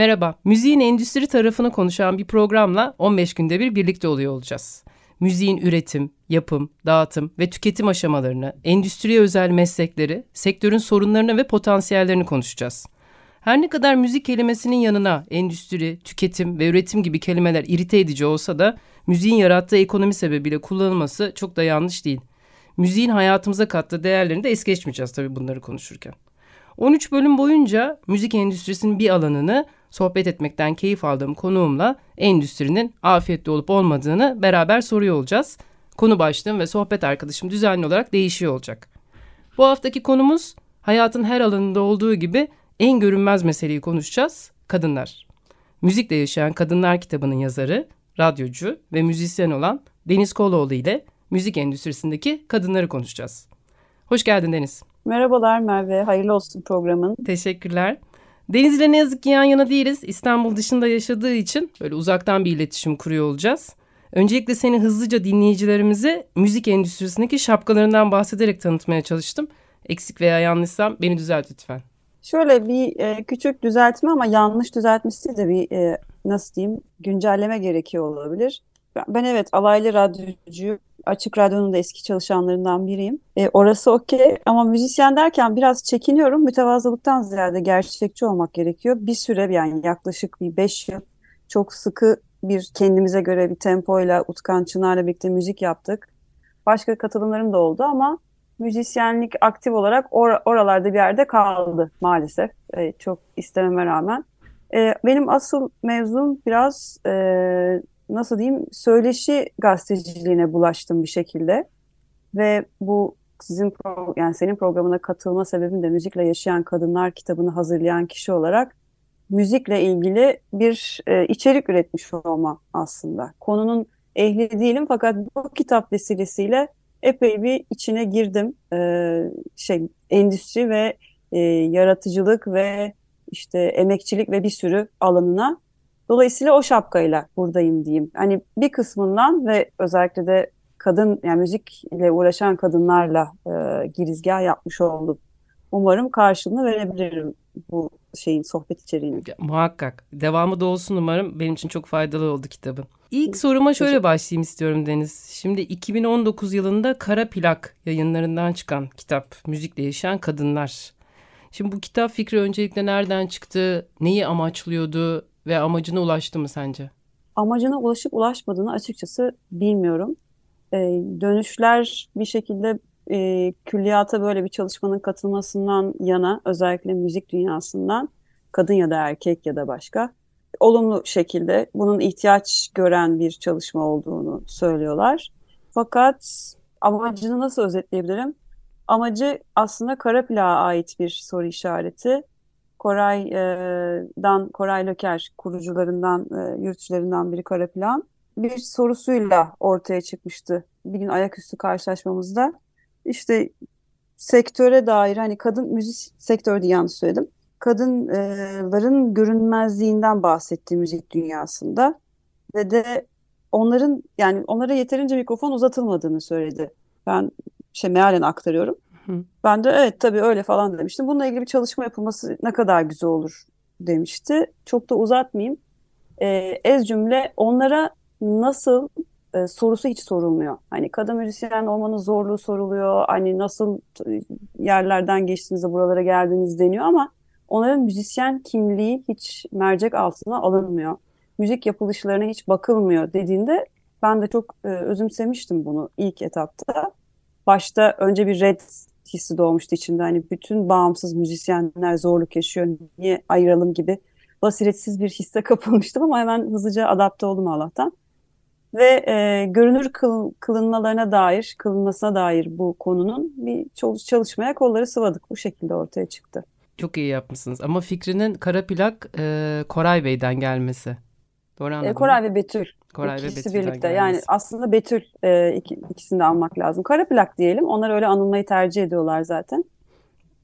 Merhaba, müziğin endüstri tarafını konuşan bir programla 15 günde bir birlikte oluyor olacağız. Müziğin üretim, yapım, dağıtım ve tüketim aşamalarını, endüstriye özel meslekleri, sektörün sorunlarını ve potansiyellerini konuşacağız. Her ne kadar müzik kelimesinin yanına endüstri, tüketim ve üretim gibi kelimeler irite edici olsa da müziğin yarattığı ekonomi sebebiyle kullanılması çok da yanlış değil. Müziğin hayatımıza kattığı değerlerini de es geçmeyeceğiz tabii bunları konuşurken. 13 bölüm boyunca müzik endüstrisinin bir alanını sohbet etmekten keyif aldığım konuğumla endüstrinin afiyetli olup olmadığını beraber soruyor olacağız. Konu başlığım ve sohbet arkadaşım düzenli olarak değişiyor olacak. Bu haftaki konumuz hayatın her alanında olduğu gibi en görünmez meseleyi konuşacağız. Kadınlar. Müzikle Yaşayan Kadınlar kitabının yazarı, radyocu ve müzisyen olan Deniz Koloğlu ile müzik endüstrisindeki kadınları konuşacağız. Hoş geldin Deniz. Merhabalar Merve, hayırlı olsun programın. Teşekkürler. Deniz ile ne yazık ki yan yana değiliz. İstanbul dışında yaşadığı için böyle uzaktan bir iletişim kuruyor olacağız. Öncelikle seni hızlıca dinleyicilerimize müzik endüstrisindeki şapkalarından bahsederek tanıtmaya çalıştım. Eksik veya yanlışsam beni düzelt lütfen. Şöyle bir e, küçük düzeltme ama yanlış düzeltmesi de bir e, nasıl diyeyim güncelleme gerekiyor olabilir. Ben, ben evet alaylı radyocu Açık Radyo'nun da eski çalışanlarından biriyim. E, orası okey ama müzisyen derken biraz çekiniyorum. Mütevazılıktan ziyade gerçekçi olmak gerekiyor. Bir süre yani yaklaşık bir beş yıl çok sıkı bir kendimize göre bir tempoyla Utkan Çınar'la birlikte müzik yaptık. Başka katılımlarım da oldu ama müzisyenlik aktif olarak or oralarda bir yerde kaldı maalesef. E, çok istememe rağmen. E, benim asıl mevzum biraz e, nasıl diyeyim söyleşi gazeteciliğine bulaştım bir şekilde. Ve bu sizin yani senin programına katılma sebebim de müzikle yaşayan kadınlar kitabını hazırlayan kişi olarak müzikle ilgili bir e, içerik üretmiş olma aslında. Konunun ehli değilim fakat bu kitap vesilesiyle epey bir içine girdim. E, şey endüstri ve e, yaratıcılık ve işte emekçilik ve bir sürü alanına. Dolayısıyla o şapkayla buradayım diyeyim. Hani bir kısmından ve özellikle de kadın yani müzikle uğraşan kadınlarla e, girizgah yapmış oldum. Umarım karşılığını verebilirim bu şeyin sohbet içeriğini. Muhakkak. Devamı da olsun umarım. Benim için çok faydalı oldu kitabın. İlk soruma şöyle başlayayım istiyorum Deniz. Şimdi 2019 yılında Kara Plak yayınlarından çıkan kitap Müzikle Yaşayan Kadınlar. Şimdi bu kitap fikri öncelikle nereden çıktı? Neyi amaçlıyordu? Ve amacına ulaştı mı sence? Amacına ulaşıp ulaşmadığını açıkçası bilmiyorum. Ee, dönüşler bir şekilde e, külliyata böyle bir çalışmanın katılmasından yana özellikle müzik dünyasından kadın ya da erkek ya da başka olumlu şekilde bunun ihtiyaç gören bir çalışma olduğunu söylüyorlar. Fakat amacını nasıl özetleyebilirim? Amacı aslında kara plağa ait bir soru işareti. Koray'dan, Koray Löker kurucularından, yürütücülerinden biri kara plan bir sorusuyla ortaya çıkmıştı. Bir gün ayaküstü karşılaşmamızda. İşte sektöre dair hani kadın müzik sektörü diye yanlış söyledim. Kadınların görünmezliğinden bahsetti müzik dünyasında ve de onların yani onlara yeterince mikrofon uzatılmadığını söyledi. Ben şey mealen aktarıyorum. Hı. Ben de evet tabii öyle falan demiştim. Bununla ilgili bir çalışma yapılması ne kadar güzel olur demişti. Çok da uzatmayayım. Ee, ez cümle onlara nasıl e, sorusu hiç sorulmuyor. Hani kadın müzisyen olmanın zorluğu soruluyor. Hani nasıl yerlerden geçtiğinizde buralara geldiniz deniyor ama onların müzisyen kimliği hiç mercek altına alınmıyor. Müzik yapılışlarına hiç bakılmıyor dediğinde ben de çok e, özümsemiştim bunu ilk etapta. Başta önce bir red hissi doğmuştu içimde. Hani bütün bağımsız müzisyenler zorluk yaşıyor. Niye ayıralım gibi basiretsiz bir hisse kapılmıştım ama hemen hızlıca adapte oldum Allah'tan. ve e, görünür kıl, kılınmalarına dair, kılınmasına dair bu konunun bir çalışmaya kolları sıvadık. Bu şekilde ortaya çıktı. Çok iyi yapmışsınız ama fikrinin kara plak e, Koray Bey'den gelmesi. Doğru anladım. E, Koray ve Betül. Koray İkisi ve Betül'den birlikte. gelmesi. Yani aslında Betül e, iki, ikisini de almak lazım. Kara plak diyelim. Onlar öyle anılmayı tercih ediyorlar zaten.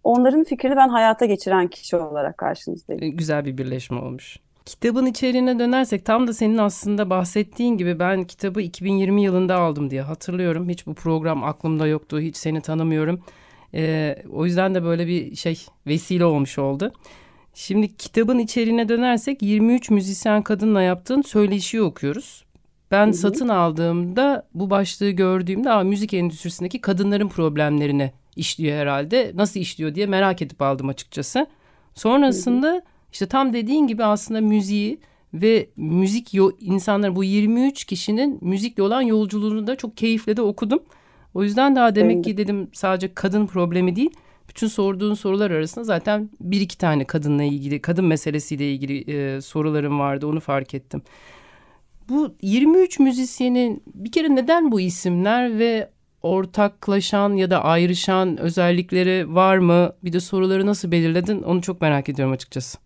Onların fikrini ben hayata geçiren kişi olarak karşınızdayım. E, Güzel bir birleşme olmuş. Kitabın içeriğine dönersek tam da senin aslında bahsettiğin gibi ben kitabı 2020 yılında aldım diye hatırlıyorum. Hiç bu program aklımda yoktu. Hiç seni tanımıyorum. Ee, o yüzden de böyle bir şey vesile olmuş oldu. Şimdi kitabın içeriğine dönersek 23 müzisyen kadınla yaptığın söyleşiyi okuyoruz. Ben Hı hı. satın aldığımda bu başlığı gördüğümde Aa, müzik endüstrisindeki kadınların problemlerini işliyor herhalde. Nasıl işliyor diye merak edip aldım açıkçası. Sonrasında işte tam dediğin gibi aslında müziği ve müzik insanların bu 23 kişinin müzikle olan yolculuğunu da çok keyifle de okudum. O yüzden daha demek ki dedim sadece kadın problemi değil. Bütün sorduğun sorular arasında zaten bir iki tane kadınla ilgili, kadın meselesiyle ilgili e, sorularım vardı. Onu fark ettim. Bu 23 müzisyenin bir kere neden bu isimler ve ortaklaşan ya da ayrışan özellikleri var mı? Bir de soruları nasıl belirledin? Onu çok merak ediyorum açıkçası.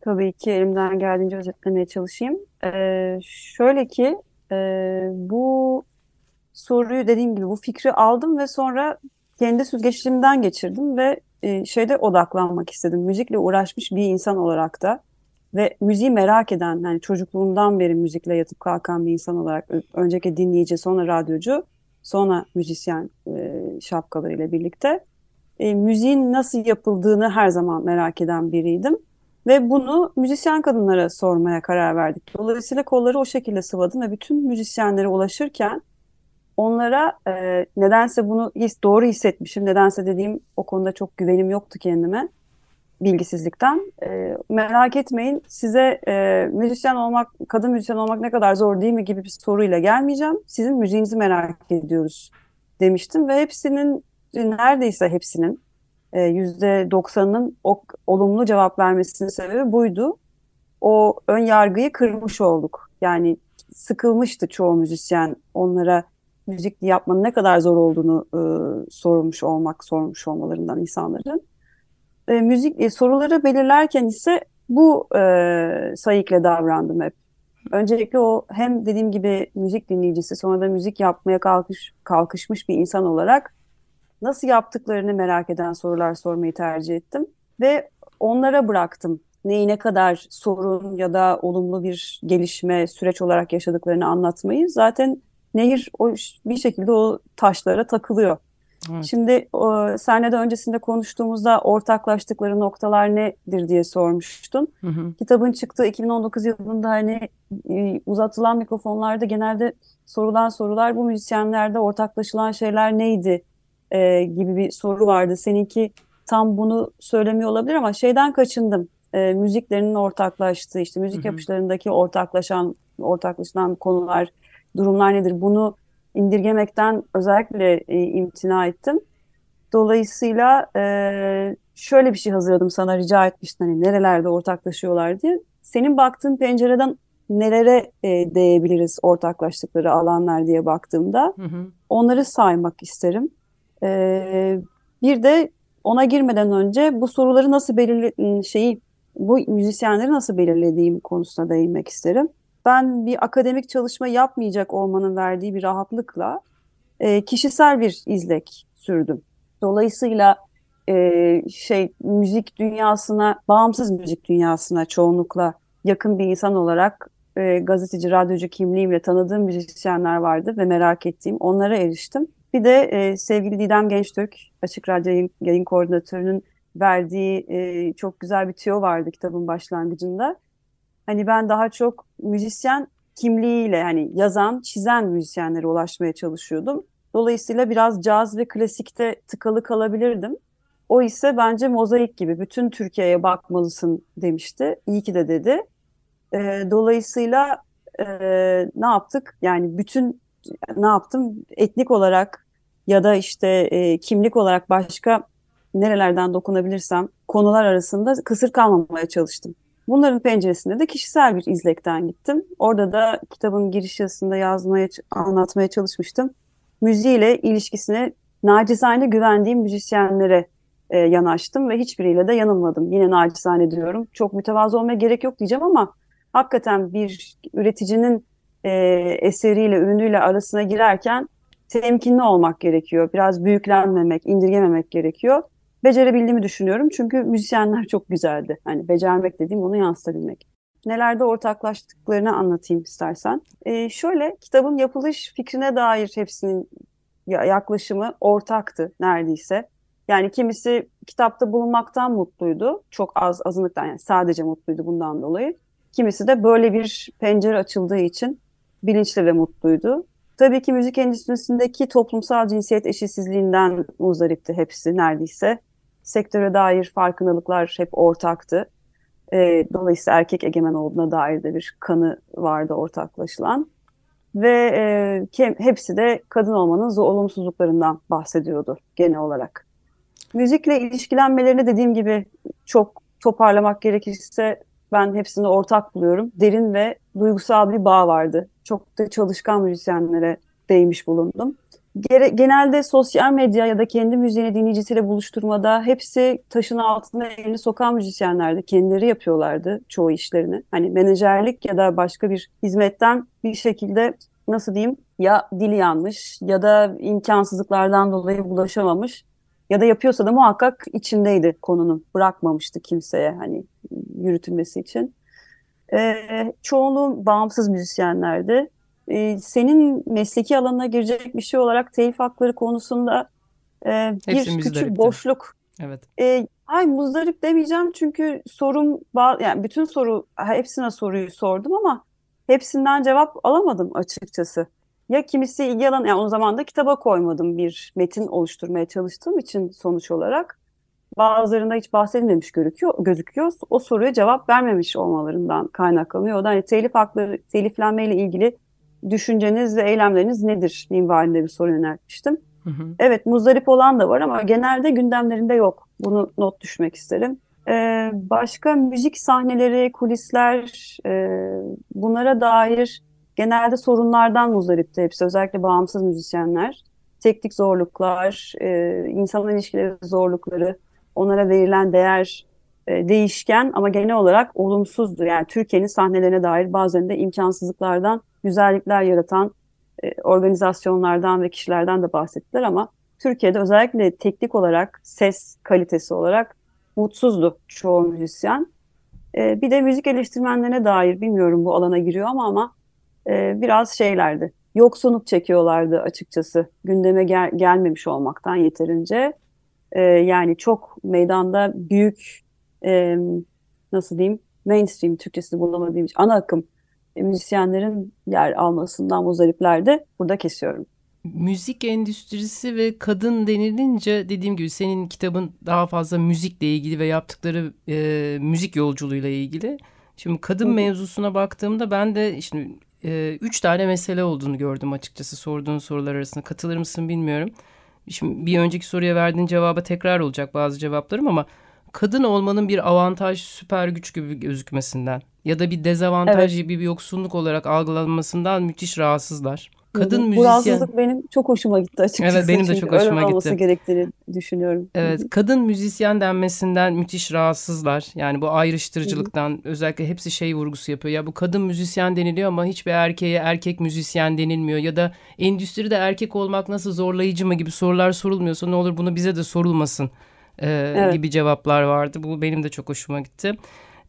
Tabii ki elimden geldiğince özetlemeye çalışayım. Ee, şöyle ki e, bu soruyu dediğim gibi bu fikri aldım ve sonra kendi süzgeçlerimden geçirdim ve e, şeyde odaklanmak istedim. Müzikle uğraşmış bir insan olarak da ve müziği merak eden, yani çocukluğumdan beri müzikle yatıp kalkan bir insan olarak önceki dinleyici, sonra radyocu, sonra müzisyen e, şapkalarıyla birlikte e, müziğin nasıl yapıldığını her zaman merak eden biriydim. Ve bunu müzisyen kadınlara sormaya karar verdik. Dolayısıyla kolları o şekilde sıvadım ve bütün müzisyenlere ulaşırken onlara e, nedense bunu his, doğru hissetmişim. Nedense dediğim o konuda çok güvenim yoktu kendime bilgisizlikten. E, merak etmeyin size e, müzisyen olmak, kadın müzisyen olmak ne kadar zor değil mi gibi bir soruyla gelmeyeceğim. Sizin müziğinizi merak ediyoruz demiştim ve hepsinin neredeyse hepsinin e, yüzde doksanının olumlu cevap vermesinin sebebi buydu. O ön yargıyı kırmış olduk. Yani sıkılmıştı çoğu müzisyen onlara müzik yapmanın ne kadar zor olduğunu e, sormuş olmak, sormuş olmalarından insanların. E, müzik e, soruları belirlerken ise bu e, sayıkla davrandım hep. Öncelikle o hem dediğim gibi müzik dinleyicisi sonra da müzik yapmaya kalkış, kalkışmış bir insan olarak nasıl yaptıklarını merak eden sorular sormayı tercih ettim. Ve onlara bıraktım neyi ne kadar sorun ya da olumlu bir gelişme süreç olarak yaşadıklarını anlatmayı. Zaten nehir o bir şekilde o taşlara takılıyor. Evet. Şimdi o, senle de öncesinde konuştuğumuzda ortaklaştıkları noktalar nedir diye sormuştun. Hı hı. Kitabın çıktığı 2019 yılında hani e, uzatılan mikrofonlarda genelde sorulan sorular bu müzisyenlerde ortaklaşılan şeyler neydi e, gibi bir soru vardı. Seninki tam bunu söylemiyor olabilir ama şeyden kaçındım. E, müziklerinin ortaklaştığı işte müzik Hı hı. yapışlarındaki ortaklaşan ortaklaşılan konular, durumlar nedir? Bunu indirgemekten özellikle e, imtina ettim. Dolayısıyla e, şöyle bir şey hazırladım sana rica etmiştin hani nerelerde ortaklaşıyorlar diye. Senin baktığın pencereden nelere e, değebiliriz ortaklaştıkları alanlar diye baktığımda Hı hı. onları saymak isterim. E, bir de ona girmeden önce bu soruları nasıl belirle şeyi bu müzisyenleri nasıl belirlediğim konusuna değinmek isterim. Ben bir akademik çalışma yapmayacak olmanın verdiği bir rahatlıkla e, kişisel bir izlek sürdüm. Dolayısıyla e, şey müzik dünyasına, bağımsız müzik dünyasına çoğunlukla yakın bir insan olarak e, gazeteci, radyocu kimliğimle tanıdığım müzisyenler vardı ve merak ettiğim onlara eriştim. Bir de e, sevgili Didem Gençtürk, Açık Radyo yayın, yayın koordinatörünün verdiği e, çok güzel bir tüyo vardı kitabın başlangıcında. Hani ben daha çok müzisyen kimliğiyle hani yazan, çizen müzisyenlere ulaşmaya çalışıyordum. Dolayısıyla biraz caz ve klasikte tıkalı kalabilirdim. O ise bence mozaik gibi bütün Türkiye'ye bakmalısın demişti. İyi ki de dedi. E, dolayısıyla e, ne yaptık? Yani bütün ne yaptım? Etnik olarak ya da işte e, kimlik olarak başka nerelerden dokunabilirsem konular arasında kısır kalmamaya çalıştım. Bunların penceresinde de kişisel bir izlekten gittim. Orada da kitabın giriş yazısında yazmaya, anlatmaya çalışmıştım. Müziğiyle ilişkisine nacizane güvendiğim müzisyenlere e, yanaştım ve hiçbiriyle de yanılmadım. Yine nacizane diyorum. Çok mütevazı olmaya gerek yok diyeceğim ama hakikaten bir üreticinin e, eseriyle, ürünüyle arasına girerken temkinli olmak gerekiyor. Biraz büyüklenmemek, indirgememek gerekiyor. Becerebildiğimi düşünüyorum çünkü müzisyenler çok güzeldi. Hani becermek dediğim onu yansıtabilmek. Nelerde ortaklaştıklarını anlatayım istersen. Ee, şöyle kitabın yapılış fikrine dair hepsinin yaklaşımı ortaktı neredeyse. Yani kimisi kitapta bulunmaktan mutluydu. Çok az azınlıktan yani sadece mutluydu bundan dolayı. Kimisi de böyle bir pencere açıldığı için bilinçli ve mutluydu. Tabii ki müzik endüstrisindeki toplumsal cinsiyet eşitsizliğinden muzdaripti hepsi neredeyse. Sektöre dair farkındalıklar hep ortaktı. E, dolayısıyla erkek egemen olduğuna dair de bir kanı vardı ortaklaşılan. Ve e, hepsi de kadın olmanın olumsuzluklarından bahsediyordu genel olarak. Müzikle ilişkilenmelerini dediğim gibi çok toparlamak gerekirse ben hepsini ortak buluyorum. Derin ve duygusal bir bağ vardı. Çok da çalışkan müzisyenlere değmiş bulundum. Genelde sosyal medya ya da kendi müziğini dinleyicisiyle buluşturmada hepsi taşın altına elini sokan müzisyenlerdi. Kendileri yapıyorlardı çoğu işlerini. Hani menajerlik ya da başka bir hizmetten bir şekilde nasıl diyeyim ya dili yanmış ya da imkansızlıklardan dolayı bulaşamamış ya da yapıyorsa da muhakkak içindeydi konunun. Bırakmamıştı kimseye hani yürütülmesi için. Ee, çoğunluğu bağımsız müzisyenlerdi. Ee, senin mesleki alanına girecek bir şey olarak telif hakları konusunda e, bir küçük boşluk. Evet. E, ay muzdarip demeyeceğim çünkü sorum yani bütün soru hepsine soruyu sordum ama hepsinden cevap alamadım açıkçası. Ya kimisi yalan yani o zaman da kitaba koymadım bir metin oluşturmaya çalıştığım için sonuç olarak bazılarında hiç bahsedilmemiş gözüküyor, gözüküyor. O soruya cevap vermemiş olmalarından kaynaklanıyor. O da hani telif hakları, teliflenmeyle ilgili düşünceniz ve eylemleriniz nedir minvalinde bir soru yöneltmiştim. Hı hı. Evet muzdarip olan da var ama genelde gündemlerinde yok. Bunu not düşmek isterim. Ee, başka müzik sahneleri, kulisler e, bunlara dair genelde sorunlardan muzdaripti hepsi. Özellikle bağımsız müzisyenler. Teknik zorluklar, e, insan ilişkileri zorlukları, onlara verilen değer e, değişken ama genel olarak olumsuzdu. Yani Türkiye'nin sahnelerine dair bazen de imkansızlıklardan güzellikler yaratan e, organizasyonlardan ve kişilerden de bahsettiler ama Türkiye'de özellikle teknik olarak, ses kalitesi olarak mutsuzdu çoğu müzisyen. E, bir de müzik eleştirmenlerine dair bilmiyorum bu alana giriyor ama ama e, biraz şeylerdi. Yoksunluk çekiyorlardı açıkçası gündeme gel gelmemiş olmaktan yeterince. E, yani çok meydanda büyük e, nasıl diyeyim mainstream Türkçesini bulamadığım ana akım müzisyenlerin yer almasından muzdaripler de burada kesiyorum. Müzik endüstrisi ve kadın denilince dediğim gibi senin kitabın daha fazla müzikle ilgili ve yaptıkları e, müzik yolculuğuyla ilgili. Şimdi kadın Hı. mevzusuna baktığımda ben de şimdi e, üç tane mesele olduğunu gördüm açıkçası sorduğun sorular arasında. Katılır mısın bilmiyorum. Şimdi bir önceki soruya verdiğin cevaba tekrar olacak bazı cevaplarım ama kadın olmanın bir avantaj, süper güç gibi gözükmesinden ya da bir dezavantaj evet. gibi bir yoksunluk olarak algılanmasından müthiş rahatsızlar. Kadın müzisyen... Bu rahatsızlık benim çok hoşuma gitti açıkçası. Evet benim de çok hoşuma gitti. olması gerektiğini düşünüyorum. Evet kadın müzisyen denmesinden müthiş rahatsızlar. Yani bu ayrıştırıcılıktan Hı-hı. özellikle hepsi şey vurgusu yapıyor. Ya bu kadın müzisyen deniliyor ama hiçbir erkeğe erkek müzisyen denilmiyor. Ya da endüstride erkek olmak nasıl zorlayıcı mı gibi sorular sorulmuyorsa ne olur bunu bize de sorulmasın e, evet. gibi cevaplar vardı. Bu benim de çok hoşuma gitti.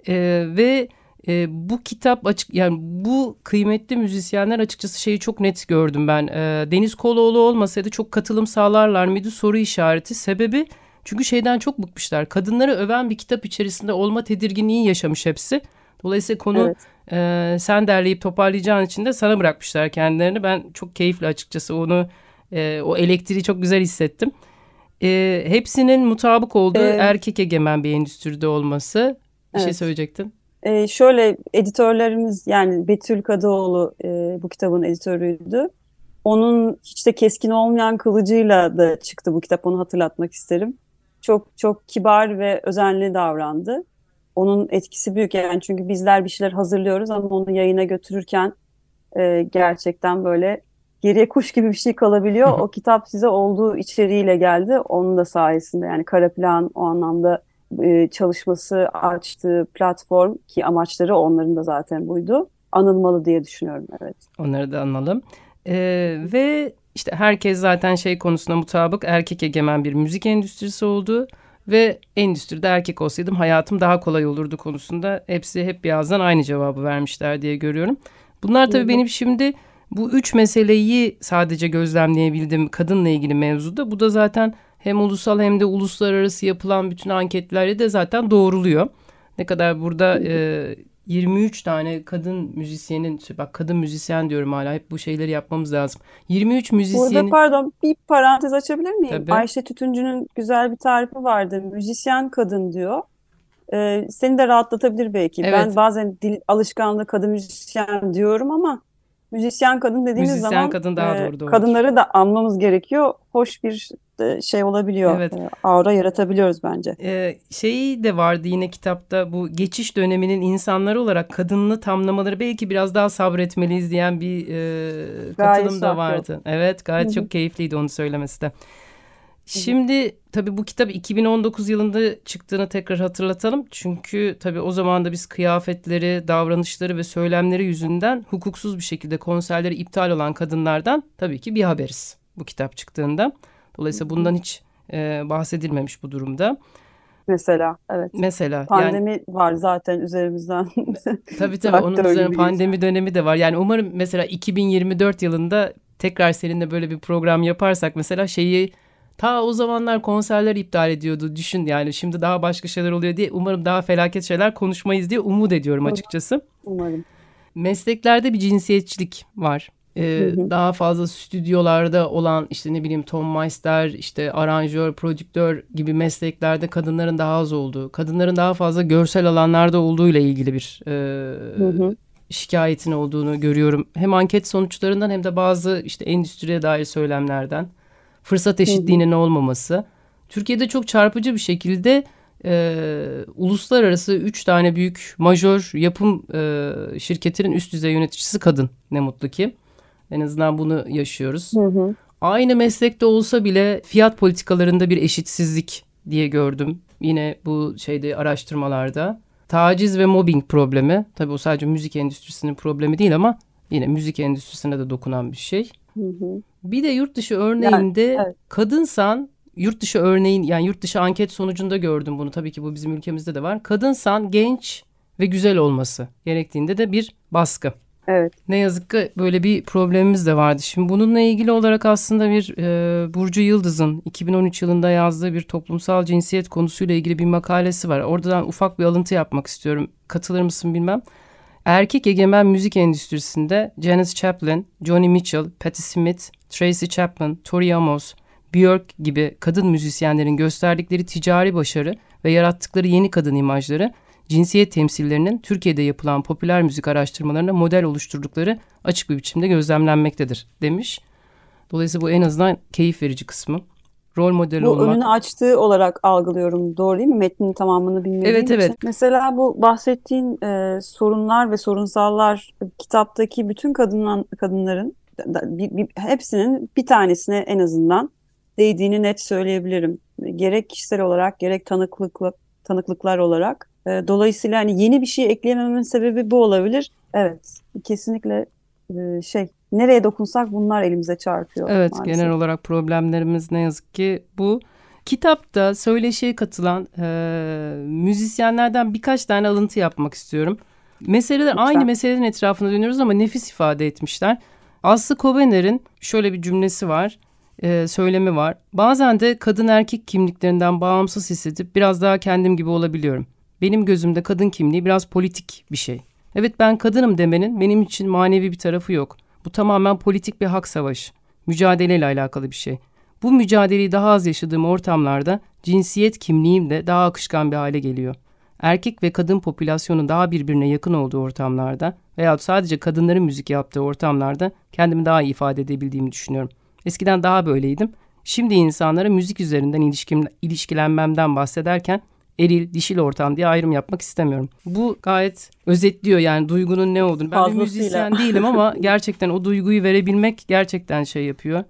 E, ve e, bu kitap açık yani bu kıymetli müzisyenler açıkçası şeyi çok net gördüm ben. E, Deniz Koloğlu olmasaydı çok katılım sağlarlar mıydı soru işareti. Sebebi çünkü şeyden çok bıkmışlar. Kadınları öven bir kitap içerisinde olma tedirginliği yaşamış hepsi. Dolayısıyla konu evet. e, sen derleyip toparlayacağın için de sana bırakmışlar kendilerini. Ben çok keyifli açıkçası onu e, o elektriği çok güzel hissettim. E, hepsinin mutabık olduğu evet. erkek egemen bir endüstride olması. Bir şey evet. şey söyleyecektin. E, şöyle editörlerimiz yani Betül Kadıoğlu e, bu kitabın editörüydü. Onun hiç de keskin olmayan kılıcıyla da çıktı bu kitap onu hatırlatmak isterim. Çok çok kibar ve özenli davrandı. onun etkisi büyük yani çünkü bizler bir şeyler hazırlıyoruz ama onu yayına götürürken e, gerçekten böyle geriye kuş gibi bir şey kalabiliyor. O kitap size olduğu içeriğiyle geldi. Onun da sayesinde yani kara plan o anlamda e, çalışması açtığı platform ki amaçları onların da zaten buydu. Anılmalı diye düşünüyorum evet. Onları da analım. Ee, ve işte herkes zaten şey konusunda mutabık erkek egemen bir müzik endüstrisi oldu ve endüstride erkek olsaydım hayatım daha kolay olurdu konusunda hepsi hep birazdan aynı cevabı vermişler diye görüyorum. Bunlar tabii benim şimdi bu üç meseleyi sadece gözlemleyebildim kadınla ilgili mevzuda. Bu da zaten hem ulusal hem de uluslararası yapılan bütün anketlerle de zaten doğruluyor. Ne kadar burada e, 23 tane kadın müzisyenin, bak kadın müzisyen diyorum hala hep bu şeyleri yapmamız lazım. 23 müzisyenin... Burada pardon bir parantez açabilir miyim? Tabii. Ayşe Tütüncü'nün güzel bir tarifi vardı. Müzisyen kadın diyor. Ee, seni de rahatlatabilir belki. Evet. Ben bazen dil alışkanlığı kadın müzisyen diyorum ama müzisyen kadın dediğimiz Müzisyen zaman kadın daha e, doğru, doğru. kadınları da anmamız gerekiyor. Hoş bir e, şey olabiliyor. Evet. E, aura yaratabiliyoruz bence. Ee, şeyi de vardı yine kitapta bu geçiş döneminin insanları olarak kadınını tamlamaları belki biraz daha sabretmeliyiz diyen bir e, katılım da haklı. vardı. Evet gayet Hı hı. çok keyifliydi onu söylemesi de. Şimdi tabii bu kitap 2019 yılında çıktığını tekrar hatırlatalım. Çünkü tabii o zaman da biz kıyafetleri, davranışları ve söylemleri yüzünden hukuksuz bir şekilde konserleri iptal olan kadınlardan tabii ki bir haberiz bu kitap çıktığında. Dolayısıyla bundan hiç e, bahsedilmemiş bu durumda. Mesela evet. Mesela yani Pandemi var zaten üzerimizden. tabii tabii onun üzerine pandemi dönemi de var. Yani umarım mesela 2024 yılında tekrar seninle böyle bir program yaparsak mesela şeyi ta o zamanlar konserler iptal ediyordu. Düşün yani şimdi daha başka şeyler oluyor diye umarım daha felaket şeyler konuşmayız diye umut ediyorum açıkçası. Umarım. Mesleklerde bir cinsiyetçilik var. Ee, Hı hı. daha fazla stüdyolarda olan işte ne bileyim Tom Meister, işte aranjör, prodüktör gibi mesleklerde kadınların daha az olduğu, kadınların daha fazla görsel alanlarda olduğu ile ilgili bir e, Hı şikayetin olduğunu görüyorum. Hem anket sonuçlarından hem de bazı işte endüstriye dair söylemlerden fırsat eşitliğinin olmaması. Türkiye'de çok çarpıcı bir şekilde e, uluslararası üç tane büyük majör yapım e, şirketinin üst düzey yöneticisi kadın ne mutlu ki. En azından bunu yaşıyoruz. Hı hı. Aynı meslekte olsa bile fiyat politikalarında bir eşitsizlik diye gördüm. Yine bu şeyde araştırmalarda. Taciz ve mobbing problemi. Tabii o sadece müzik endüstrisinin problemi değil ama yine müzik endüstrisine de dokunan bir şey. Hı hı. Bir de yurt dışı örneğinde evet. kadınsan yurt dışı örneğin yani yurt dışı anket sonucunda gördüm bunu. Tabii ki bu bizim ülkemizde de var. Kadınsan genç ve güzel olması gerektiğinde de bir baskı. Evet. Ne yazık ki böyle bir problemimiz de vardı. Şimdi bununla ilgili olarak aslında bir e, Burcu Yıldız'ın 2013 yılında yazdığı bir toplumsal cinsiyet konusuyla ilgili bir makalesi var. Oradan ufak bir alıntı yapmak istiyorum. Katılır mısın bilmem. Erkek egemen müzik endüstrisinde Janis Joplin, Joni Mitchell, Patti Smith, Tracy Chapman, Tori Amos, Björk gibi kadın müzisyenlerin gösterdikleri ticari başarı ve yarattıkları yeni kadın imajları cinsiyet temsillerinin Türkiye'de yapılan popüler müzik araştırmalarına model oluşturdukları açık bir biçimde gözlemlenmektedir demiş. Dolayısıyla bu en azından keyif verici kısmı. Rol model Bu olmak. önünü açtığı olarak algılıyorum. Doğru değil mi? Metnin tamamını bilmediğim Evet, evet. için. Mesela bu bahsettiğin e, sorunlar ve sorunsallar e, kitaptaki bütün kadınlan, kadınların da- bir- bir- hepsinin bir tanesine en azından değdiğini net söyleyebilirim. Gerek kişisel olarak gerek tanıklıkla, tanıklıklar olarak. E, dolayısıyla hani yeni bir şey ekleyemememin sebebi bu olabilir. Evet, kesinlikle e, şey nereye dokunsak bunlar elimize çarpıyor Evet maalesef. genel olarak problemlerimiz ne yazık ki bu. Kitapta söyleşiye katılan e, müzisyenlerden birkaç tane alıntı yapmak istiyorum. Meseleler Lütfen. aynı meselelerin etrafında dönüyoruz ama nefis ifade etmişler. Aslı Kobener'in şöyle bir cümlesi var, e, söylemi var. Bazen de kadın erkek kimliklerinden bağımsız hissedip biraz daha kendim gibi olabiliyorum. Benim gözümde kadın kimliği biraz politik bir şey. Evet ben kadınım demenin benim için manevi bir tarafı yok. Bu tamamen politik bir hak savaşı. Mücadeleyle alakalı bir şey. Bu mücadeleyi daha az yaşadığım ortamlarda cinsiyet kimliğim de daha akışkan bir hale geliyor. Erkek ve kadın popülasyonun daha birbirine yakın olduğu ortamlarda veya sadece kadınların müzik yaptığı ortamlarda kendimi daha iyi ifade edebildiğimi düşünüyorum. Eskiden daha böyleydim. Şimdi insanlara müzik üzerinden ilişkim, ilişkilenmemden bahsederken eril, dişil ortam diye ayrım yapmak istemiyorum. Bu gayet özetliyor yani duygunun ne olduğunu. Ben bir müzisyen değilim ama gerçekten o duyguyu verebilmek gerçekten şey yapıyor.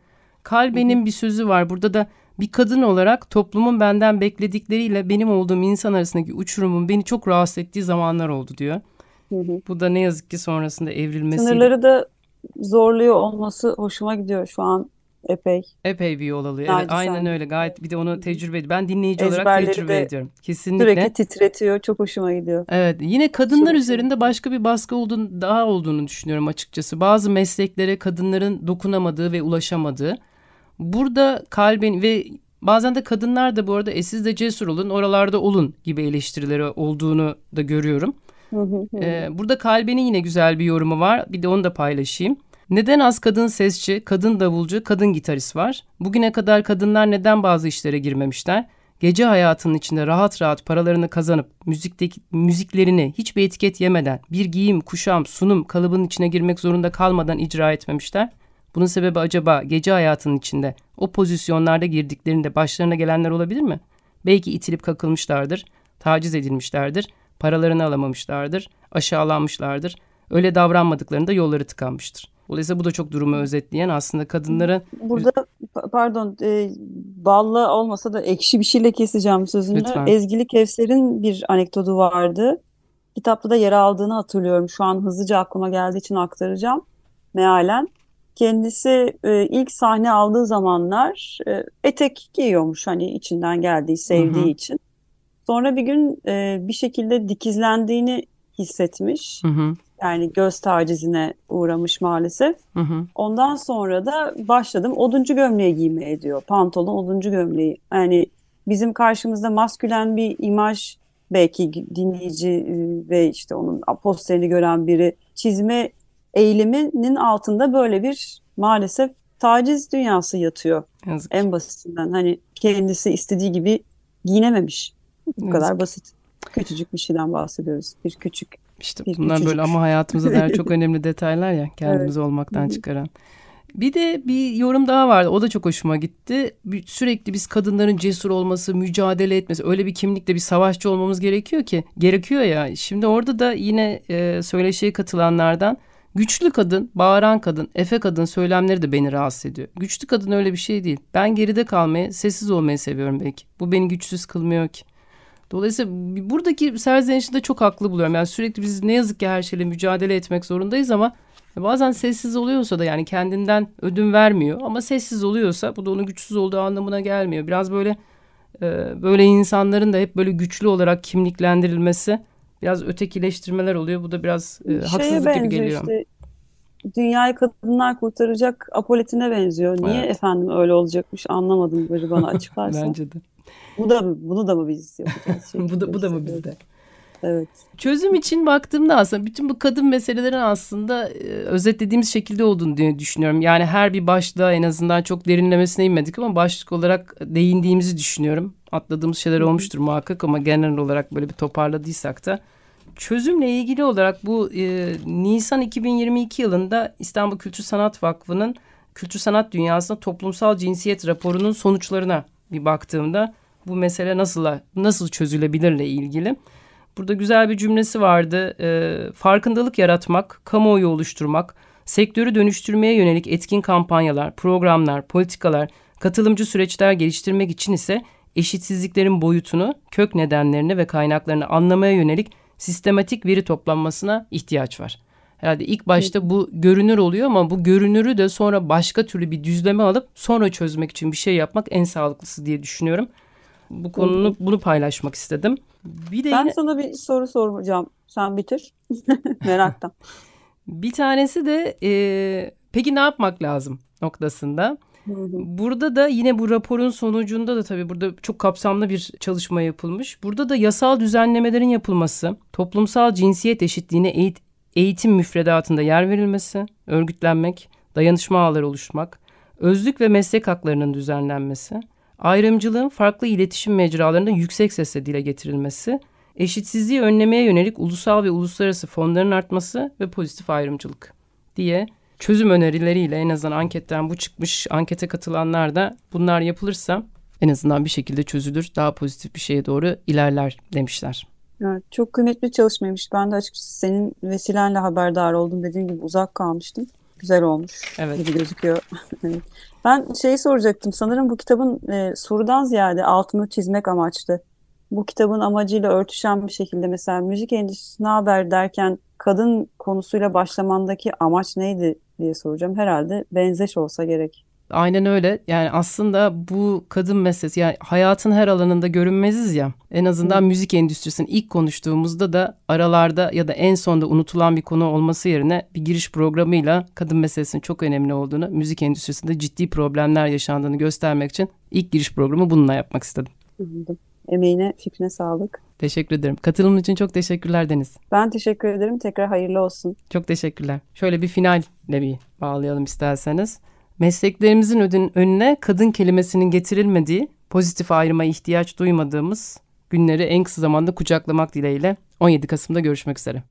Kalbe'nin bir sözü var. Burada da bir kadın olarak toplumun benden bekledikleriyle benim olduğum insan arasındaki uçurumun beni çok rahatsız ettiği zamanlar oldu diyor. Hı hı. Bu da ne yazık ki sonrasında evrilmesi. Sınırları da zorluyor olması hoşuma gidiyor şu an epey. Epey bir yol alıyor. Evet, aynen öyle. Gayet bir de onu tecrübe ediyor. Ben dinleyici olarak tecrübe ediyorum. Kesinlikle. Sürekli titretiyor. Çok hoşuma gidiyor. Evet. Yine kadınlar Çok üzerinde başka bir baskı olduğunu, daha olduğunu düşünüyorum açıkçası. Bazı mesleklere kadınların dokunamadığı ve ulaşamadığı. Burada kalbin ve bazen de kadınlar da bu arada e siz de cesur olun, oralarda olun gibi eleştirileri olduğunu da görüyorum. ee, burada kalbinin yine güzel bir yorumu var. Bir de onu da paylaşayım. Neden az kadın sesçi, kadın davulcu, kadın gitarist var? Bugüne kadar kadınlar neden bazı işlere girmemişler? Gece hayatının içinde rahat rahat paralarını kazanıp müzikteki müziklerini hiçbir etiket yemeden bir giyim, kuşam, sunum kalıbının içine girmek zorunda kalmadan icra etmemişler. Bunun sebebi acaba gece hayatının içinde o pozisyonlarda girdiklerinde başlarına gelenler olabilir mi? Belki itilip kakılmışlardır, taciz edilmişlerdir, paralarını alamamışlardır, aşağılanmışlardır. Öyle davranmadıklarında yolları tıkanmıştır. Dolayısıyla bu da çok durumu özetleyen aslında kadınlara... Burada pardon e, balla olmasa da ekşi bir şeyle keseceğim sözünü. Lütfen. Ezgili Kevser'in bir anekdotu vardı. Kitapta da yer aldığını hatırlıyorum. Şu an hızlıca aklıma geldiği için aktaracağım. Mealen. Kendisi e, ilk sahne aldığı zamanlar e, etek giyiyormuş hani içinden geldiği, sevdiği hı hı. için. Sonra bir gün e, bir şekilde dikizlendiğini hissetmiş. Hı hı. Yani göz tacizine uğramış maalesef. Hı hı. Ondan sonra da başladım oduncu gömleği giymeye diyor. Pantolon, oduncu gömleği. Yani bizim karşımızda maskülen bir imaj belki dinleyici e, ve işte onun posterini gören biri çizme eyleminin altında böyle bir maalesef taciz dünyası yatıyor. Yazık. En basitinden hani kendisi istediği gibi giyinememiş. Bu Yazık. kadar basit. Küçücük bir şeyden bahsediyoruz. Bir küçük işte bir bunlar küçücük. böyle ama hayatımıza dair çok önemli detaylar ya kendimizi evet. olmaktan çıkaran. Bir de bir yorum daha vardı. O da çok hoşuma gitti. Sürekli biz kadınların cesur olması, mücadele etmesi, öyle bir kimlikle bir savaşçı olmamız gerekiyor ki. Gerekiyor ya. Şimdi orada da yine e, söyleşiye katılanlardan güçlü kadın, bağıran kadın, efe kadın söylemleri de beni rahatsız ediyor. Güçlü kadın öyle bir şey değil. Ben geride kalmayı, sessiz olmayı seviyorum belki. Bu beni güçsüz kılmıyor ki. Dolayısıyla buradaki serzenişi de çok haklı buluyorum. Yani sürekli biz ne yazık ki her şeyle mücadele etmek zorundayız ama bazen sessiz oluyorsa da yani kendinden ödün vermiyor. Ama sessiz oluyorsa bu da onun güçsüz olduğu anlamına gelmiyor. Biraz böyle e, böyle insanların da hep böyle güçlü olarak kimliklendirilmesi biraz ötekileştirmeler oluyor. Bu da biraz e, haksızlık gibi geliyor. Işte, dünyayı kadınlar kurtaracak apoletine benziyor. Niye evet. efendim öyle olacakmış anlamadım böyle bana açıklarsan. Bence de. Bu da bunu da mı biz yapacağız? Şey, bu da bu da mı bizde? Evet. Çözüm için baktığımda aslında bütün bu kadın meselelerin aslında e, özetlediğimiz şekilde olduğunu diye düşünüyorum. Yani her bir başlığa en azından çok derinlemesine inmedik ama başlık olarak değindiğimizi düşünüyorum. Atladığımız şeyler olmuştur muhakkak ama genel olarak böyle bir toparladıysak da çözümle ilgili olarak bu e, Nisan 2022 yılında İstanbul Kültür Sanat Vakfı'nın kültür sanat dünyasında toplumsal cinsiyet raporunun sonuçlarına bir baktığımda bu mesele nasıl nasıl çözülebilirle ilgili. Burada güzel bir cümlesi vardı. E, farkındalık yaratmak, kamuoyu oluşturmak, sektörü dönüştürmeye yönelik etkin kampanyalar, programlar, politikalar, katılımcı süreçler geliştirmek için ise eşitsizliklerin boyutunu, kök nedenlerini ve kaynaklarını anlamaya yönelik sistematik veri toplanmasına ihtiyaç var. Herhalde ilk başta bu görünür oluyor ama bu görünürü de sonra başka türlü bir düzleme alıp sonra çözmek için bir şey yapmak en sağlıklısı diye düşünüyorum. Bu konunu bunu paylaşmak istedim. Bir de ben yine... sana bir soru soracağım. Sen bitir. Meraktan. bir tanesi de e, peki ne yapmak lazım noktasında. Burada da yine bu raporun sonucunda da tabii burada çok kapsamlı bir çalışma yapılmış. Burada da yasal düzenlemelerin yapılması, toplumsal cinsiyet eşitliğine eğit eğitim müfredatında yer verilmesi, örgütlenmek, dayanışma ağları oluşturmak, özlük ve meslek haklarının düzenlenmesi, ayrımcılığın farklı iletişim mecralarında yüksek sesle dile getirilmesi, eşitsizliği önlemeye yönelik ulusal ve uluslararası fonların artması ve pozitif ayrımcılık diye çözüm önerileriyle en azından anketten bu çıkmış ankete katılanlar da bunlar yapılırsa en azından bir şekilde çözülür, daha pozitif bir şeye doğru ilerler demişler. Evet, çok kıymetli çalışmaymış. Ben de açıkçası senin vesilenle haberdar oldum. Dediğim gibi uzak kalmıştım. Güzel olmuş Evet. gibi gözüküyor. Evet. Ben şeyi soracaktım. Sanırım bu kitabın e, sorudan ziyade altını çizmek amaçlı. Bu kitabın amacıyla örtüşen bir şekilde mesela müzik endüstrisi ne haber derken kadın konusuyla başlamandaki amaç neydi diye soracağım. Herhalde benzeş olsa gerek. Aynen öyle. Yani aslında bu kadın meselesi yani hayatın her alanında görünmeziz ya. En azından müzik endüstrisinin ilk konuştuğumuzda da aralarda ya da en sonda unutulan bir konu olması yerine bir giriş programıyla kadın meselesinin çok önemli olduğunu, müzik endüstrisinde ciddi problemler yaşandığını göstermek için ilk giriş programı bununla yapmak istedim. Anladım. Emeğine, fikrine sağlık. Teşekkür ederim. Katılımın için çok teşekkürler Deniz. Ben teşekkür ederim. Tekrar hayırlı olsun. Çok teşekkürler. Şöyle bir finalle bir bağlayalım isterseniz. Mesleklerimizin önüne kadın kelimesinin getirilmediği, pozitif ayrıma ihtiyaç duymadığımız günleri en kısa zamanda kucaklamak dileğiyle 17 Kasım'da görüşmek üzere.